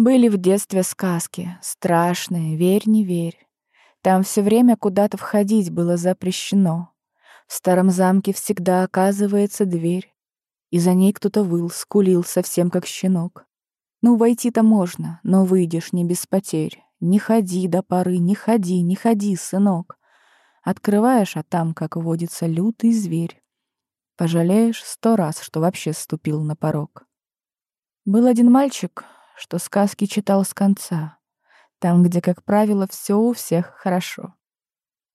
Были в детстве сказки, страшные, верь, не верь. Там все время куда-то входить было запрещено. В старом замке всегда оказывается дверь, и за ней кто-то выл, скулил совсем как щенок. Ну, войти-то можно, но выйдешь не без потерь. Не ходи до поры, не ходи, не ходи, сынок. Открываешь, а там, как водится, лютый зверь. Пожалеешь сто раз, что вообще ступил на порог. Был один мальчик, что сказки читал с конца. Там, где, как правило, все у всех хорошо.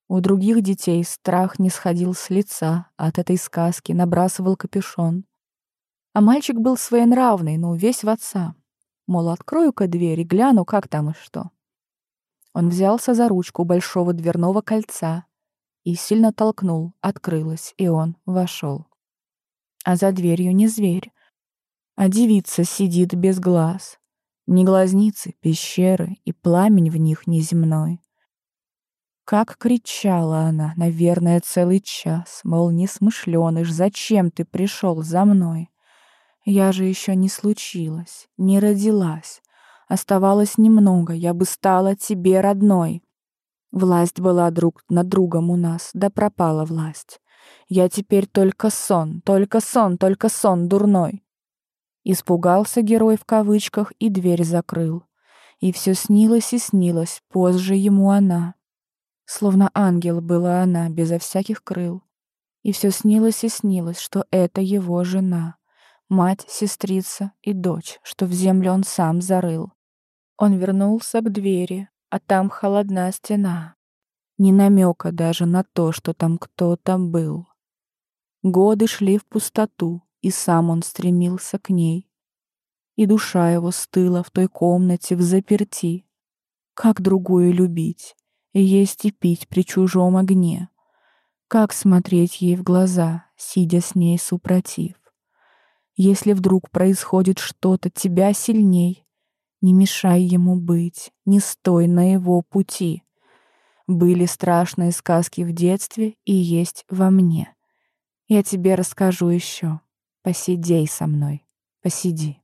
У других детей страх не сходил с лица, от этой сказки набрасывал капюшон. А мальчик был своенравный, но весь в отца. Мол, открою-ка дверь и гляну, как там и что. Он взялся за ручку большого дверного кольца и сильно толкнул, открылась, и он вошел. А за дверью не зверь, а девица сидит без глаз, ни глазницы, пещеры, и пламень в них неземной. Как кричала она, наверное, целый час, Мол, несмышленыш, зачем ты пришел за мной? Я же еще не случилась, не родилась. Оставалось немного, я бы стала тебе родной. Власть была друг над другом у нас, да пропала власть. Я теперь только сон, только сон, только сон дурной. Испугался герой в кавычках и дверь закрыл. И все снилось и снилось, позже ему она. Словно ангел была она, безо всяких крыл. И все снилось и снилось, что это его жена. Мать, сестрица и дочь, что в землю он сам зарыл. Он вернулся к двери, а там холодная стена. Ни намека даже на то, что там кто-то был. Годы шли в пустоту, и сам он стремился к ней. И душа его стыла в той комнате в заперти. Как другую любить, есть и пить при чужом огне? Как смотреть ей в глаза, сидя с ней супротив? Если вдруг происходит что-то тебя сильней, не мешай ему быть, не стой на его пути. Были страшные сказки в детстве и есть во мне. Я тебе расскажу еще. Посидей со мной, посиди.